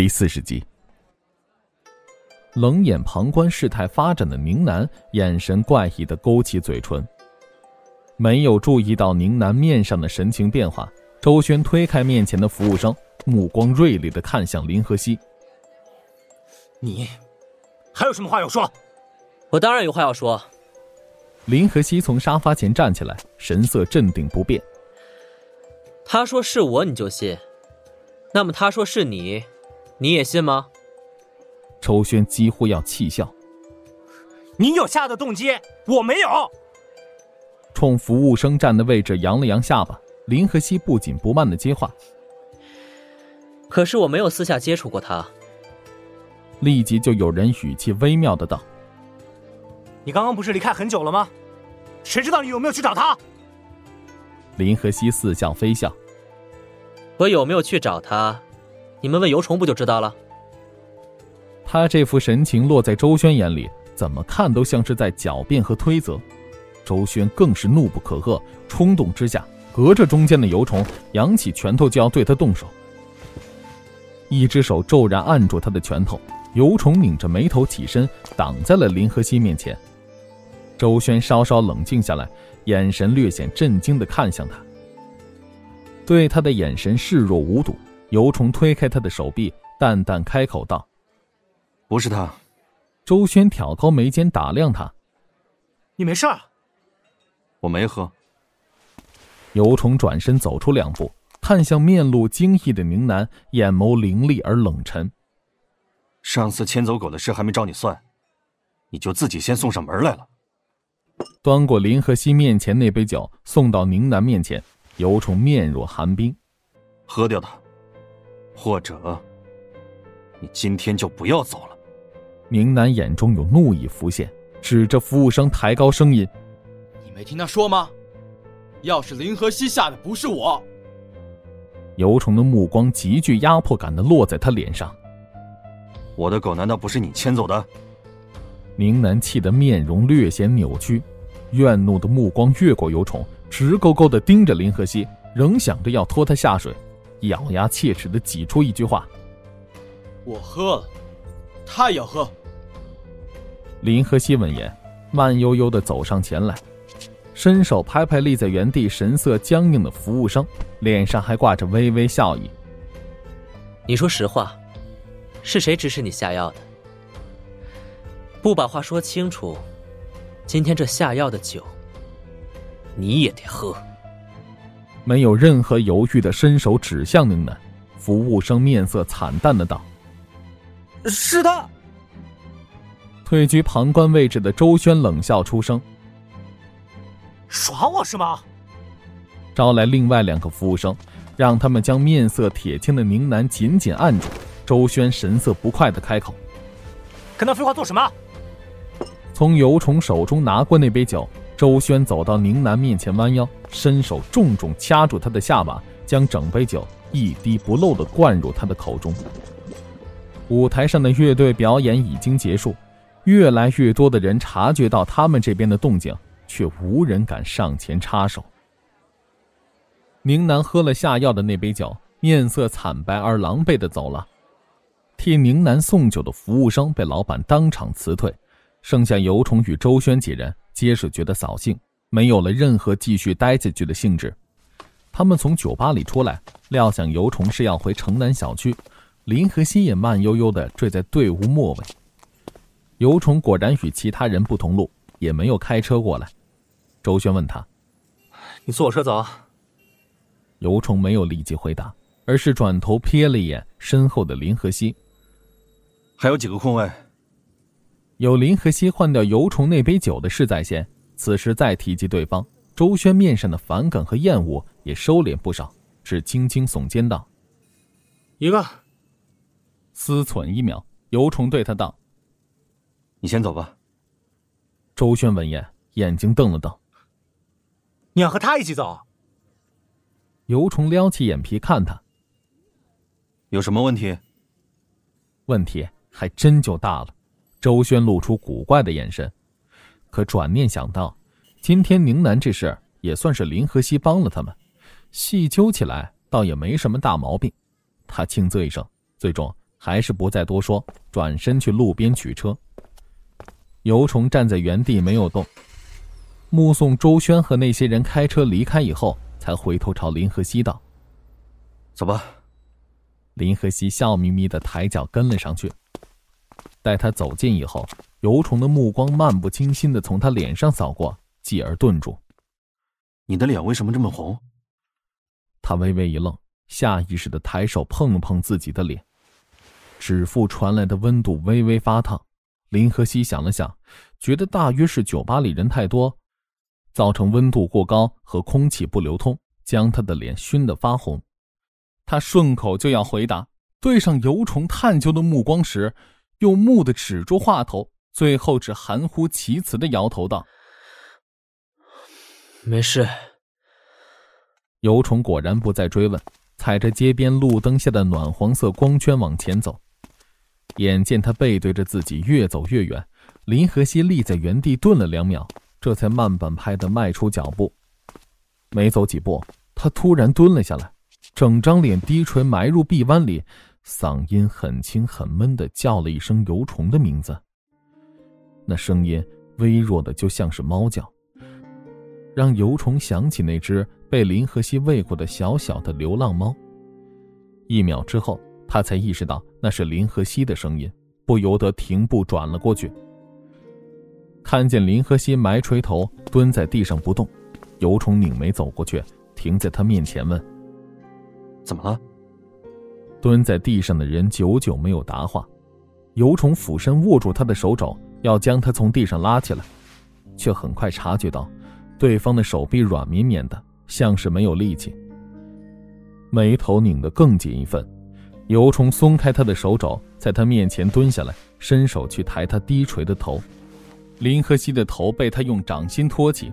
第四十集。冷眼旁观事态发展的宁南，眼神怪异的勾起嘴唇。没有注意到宁南面上的神情变化，周轩推开面前的服务生，目光锐利的看向林和熙：“你还有什么话要说？”“我当然有话要说。”林和熙从沙发前站起来，神色镇定不变。“他说是我，你就信？那么他说是你，你也信吗？”周轩几乎要气笑：“你有下的动机，我没有。”冲服务生站的位置扬了扬下巴，林和熙不紧不慢的接话：“可是我没有私下接触过他。”立即就有人语气微妙的道：“你刚刚不是离开很久了吗？谁知道你有没有去找他？”林和熙似笑非笑：“我有没有去找他？你们问尤虫不就知道了？”他这副神情落在周轩眼里，怎么看都像是在狡辩和推责。周轩更是怒不可遏，冲动之下，隔着中间的油虫，扬起拳头就要对他动手。一只手骤然按住他的拳头，油虫拧着眉头起身，挡在了林和熙面前。周轩稍稍冷静下来，眼神略显震惊的看向他，对他的眼神视若无睹。油虫推开他的手臂，淡淡开口道：“不是他。”周轩挑高眉间打量他：“你没事？”我没喝。尤虫转身走出两步，看向面露惊异的宁南，眼眸凌厉而冷沉。上次牵走狗的事还没找你算，你就自己先送上门来了。端过林和熙面前那杯酒，送到宁南面前。尤虫面若寒冰，喝掉它，或者你今天就不要走了。明南眼中有怒意浮现，指着服务生抬高声音。你没听他说吗？要是林和熙下的不是我，尤虫的目光极具压迫感的落在他脸上。我的狗难道不是你牵走的？明南气得面容略显扭曲，怨怒的目光越过尤虫，直勾勾的盯着林和熙，仍想着要拖他下水，咬牙切齿的挤出一句话：“我喝了，他也要喝。”林和熙闻言，慢悠悠的走上前来。伸手拍拍立在原地、神色僵硬的服务生，脸上还挂着微微笑意。你说实话，是谁指使你下药的？不把话说清楚，今天这下药的酒，你也得喝。没有任何犹豫的伸手指向宁南，服务生面色惨淡的道：“是他。”退居旁观位置的周轩冷笑出声。耍我是吗？招来另外两个服务生，让他们将面色铁青的宁南紧紧按住。周轩神色不快的开口：“跟他废话做什么？”从尤虫手中拿过那杯酒，周轩走到宁南面前，弯腰伸手重重掐住他的下巴，将整杯酒一滴不漏的灌入他的口中。舞台上的乐队表演已经结束，越来越多的人察觉到他们这边的动静。却无人敢上前插手。宁南喝了下药的那杯酒，面色惨白而狼狈的走了。替宁南送酒的服务生被老板当场辞退，剩下尤虫与周轩几人，皆是觉得扫兴，没有了任何继续待下去的兴致。他们从酒吧里出来，料想尤虫是要回城南小区，林和熙也慢悠悠地坠在队伍末尾。尤虫果然与其他人不同路，也没有开车过来。周轩问他：“你坐我车走。”尤虫没有立即回答，而是转头瞥了一眼身后的林和熙。还有几个空位。有林和熙换掉尤虫那杯酒的事在先，此时再提及对方，周轩面上的反感和厌恶也收敛不少，只轻轻耸肩道：“一个。”思忖一秒，尤虫对他道：“你先走吧。”周轩闻言，眼睛瞪了瞪。你要和他一起走？尤虫撩起眼皮看他，有什么问题？问题还真就大了。周轩露出古怪的眼神，可转念想到，今天宁南这事也算是林和熙帮了他们，细究起来倒也没什么大毛病。他轻啧一声，最终还是不再多说，转身去路边取车。尤虫站在原地没有动，目送周轩和那些人开车离开以后，才回头朝林和熙道：“走吧。”林和熙笑眯眯的抬脚跟了上去。待他走近以后，尤虫的目光漫不经心地从他脸上扫过，继而顿住：“你的脸为什么这么红？”他微微一愣，下意识地抬手碰了碰自己的脸，指腹传来的温度微微发烫。林和熙想了想，觉得大约是酒吧里人太多，造成温度过高和空气不流通，将他的脸熏得发红。他顺口就要回答，对上尤虫探究的目光时，又木的止住话头，最后只含糊其辞的摇头道：“没事。”尤虫果然不再追问，踩着街边路灯下的暖黄色光圈往前走。眼见他背对着自己越走越远，林和熙立在原地顿了两秒，这才慢半拍的迈出脚步。没走几步，他突然蹲了下来，整张脸低垂埋入臂弯里，嗓音很轻很闷的叫了一声尤虫的名字。那声音微弱的就像是猫叫，让尤虫想起那只。被林和熙喂过的小小的流浪猫。一秒之后，他才意识到那是林和熙的声音，不由得停步转了过去。看见林和熙埋垂头蹲在地上不动，尤虫拧眉走过去，停在他面前问：“怎么了？”蹲在地上的人久久没有答话。尤虫俯身握住他的手肘，要将他从地上拉起来，却很快察觉到，对方的手臂软绵绵的。像是没有力气，眉头拧得更紧一分。尤虫松开他的手肘，在他面前蹲下来，伸手去抬他低垂的头。林和熙的头被他用掌心托起，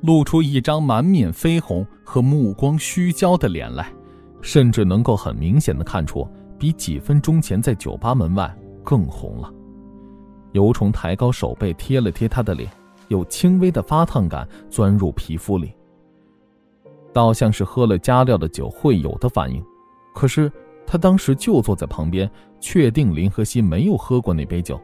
露出一张满面绯红和目光虚焦的脸来，甚至能够很明显的看出，比几分钟前在酒吧门外更红了。尤虫抬高手背贴了贴他的脸，有轻微的发烫感钻入皮肤里。倒像是喝了加料的酒会有的反应，可是他当时就坐在旁边，确定林和熙没有喝过那杯酒。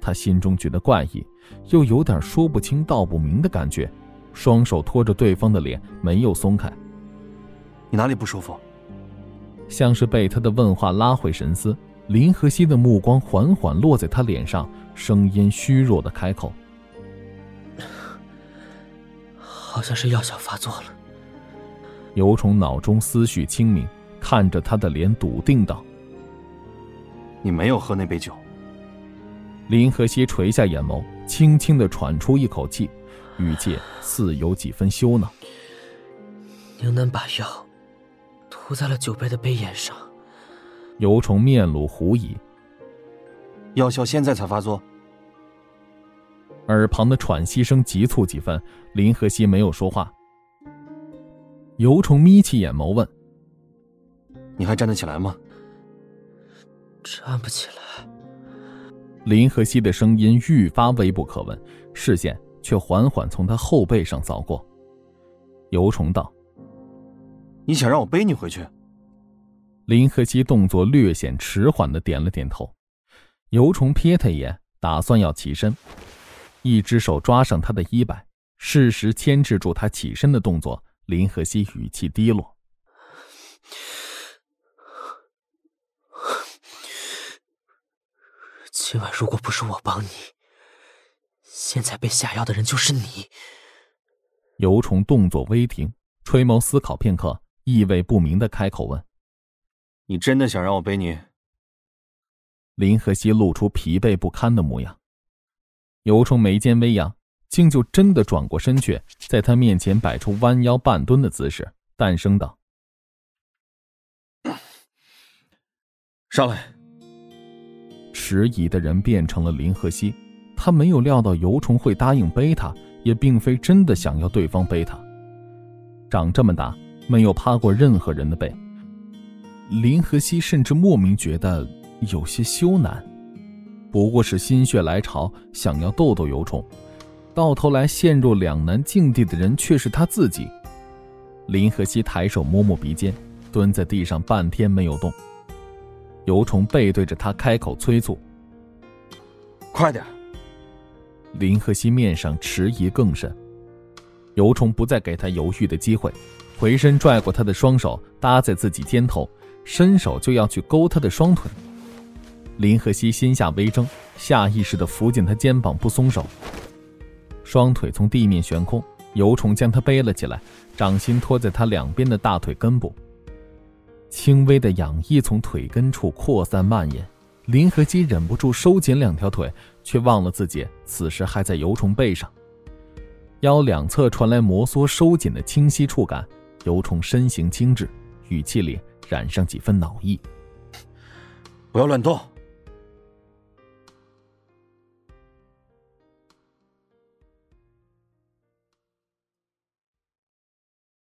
他心中觉得怪异，又有点说不清道不明的感觉，双手托着对方的脸，没有松开。你哪里不舒服？像是被他的问话拉回神思，林和熙的目光缓缓落在他脸上，声音虚弱的开口：“ 好像是药效发作了。”尤虫脑中思绪清明，看着他的脸，笃定道：“你没有喝那杯酒。”林和熙垂下眼眸，轻轻的喘出一口气，语气似有几分羞恼：“宁能把药涂在了酒杯的杯沿上。”尤虫面露狐疑：“药效现在才发作？”耳旁的喘息声急促几分，林和熙没有说话。尤虫眯起眼眸问：“你还站得起来吗？”站不起来。林和熙的声音愈发微不可闻，视线却缓缓从他后背上扫过。尤虫道：“你想让我背你回去？”林和熙动作略显迟缓的点了点头。尤虫瞥他一眼，打算要起身，一只手抓上他的衣摆，适时牵制住他起身的动作。林和熙语气低落：“今晚如果不是我帮你，现在被下药的人就是你。”尤虫动作微停，垂眸思考片刻，意味不明的开口问：“你真的想让我背你？”林和熙露出疲惫不堪的模样，尤虫眉间微扬。竟就真的转过身去，在他面前摆出弯腰半蹲的姿势，淡声道：“上来。”迟疑的人变成了林和熙，他没有料到尤虫会答应背他，也并非真的想要对方背他。长这么大，没有趴过任何人的背，林和熙甚至莫名觉得有些羞赧，不过是心血来潮，想要逗逗尤虫。到头来陷入两难境地的人却是他自己。林和熙抬手摸摸鼻尖，蹲在地上半天没有动。尤虫背对着他开口催促：“快点！”林和熙面上迟疑更甚。尤虫不再给他犹豫的机会，回身拽过他的双手搭在自己肩头，伸手就要去勾他的双腿。林和熙心下微怔，下意识地扶紧他肩膀不松手。双腿从地面悬空，尤虫将他背了起来，掌心托在他两边的大腿根部。轻微的痒意从腿根处扩散蔓延，林和熙忍不住收紧两条腿，却忘了自己此时还在尤虫背上。腰两侧传来摩挲收紧的清晰触感，尤崇身形精致，语气里染上几分恼意：“不要乱动。”